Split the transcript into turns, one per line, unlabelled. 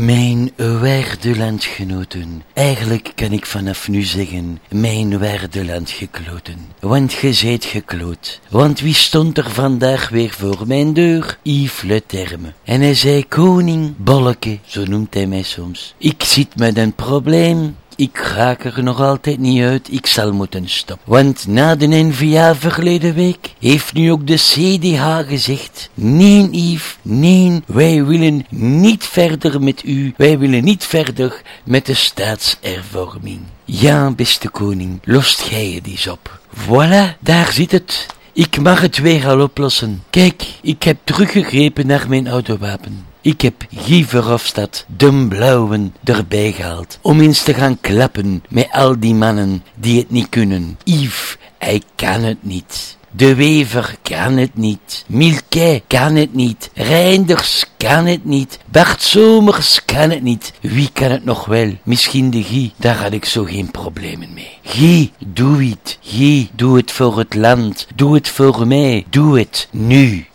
Mijn waarde landgenoten, eigenlijk kan ik vanaf nu zeggen, mijn waarde landgekloten. Want ge zijt gekloot. Want wie stond er vandaag weer voor mijn deur? Yves Le Terme. En hij zei, koning, bolleke, zo noemt hij mij soms. Ik zit met een probleem. Ik raak er nog altijd niet uit, ik zal moeten stoppen. Want na de NVA verleden week heeft nu ook de CDH gezegd, nee Yves, nee, wij willen niet verder met u, wij willen niet verder met de staatservorming. Ja, beste koning, lost gij het eens op. Voilà, daar zit het. Ik mag het weer al oplossen. Kijk, ik heb teruggegrepen naar mijn oude wapen. Ik heb Guy Verhofstadt, de blauwen, erbij gehaald. Om eens te gaan klappen met al die mannen die het niet kunnen. Yves, hij kan het niet. De Wever kan het niet. Milquet kan het niet. Reinders kan het niet. Bart Somers kan het niet. Wie kan het nog wel? Misschien de Guy. Daar had ik zo geen problemen mee. Guy, doe het. Guy, doe het voor het land. Doe het voor mij. Doe het nu.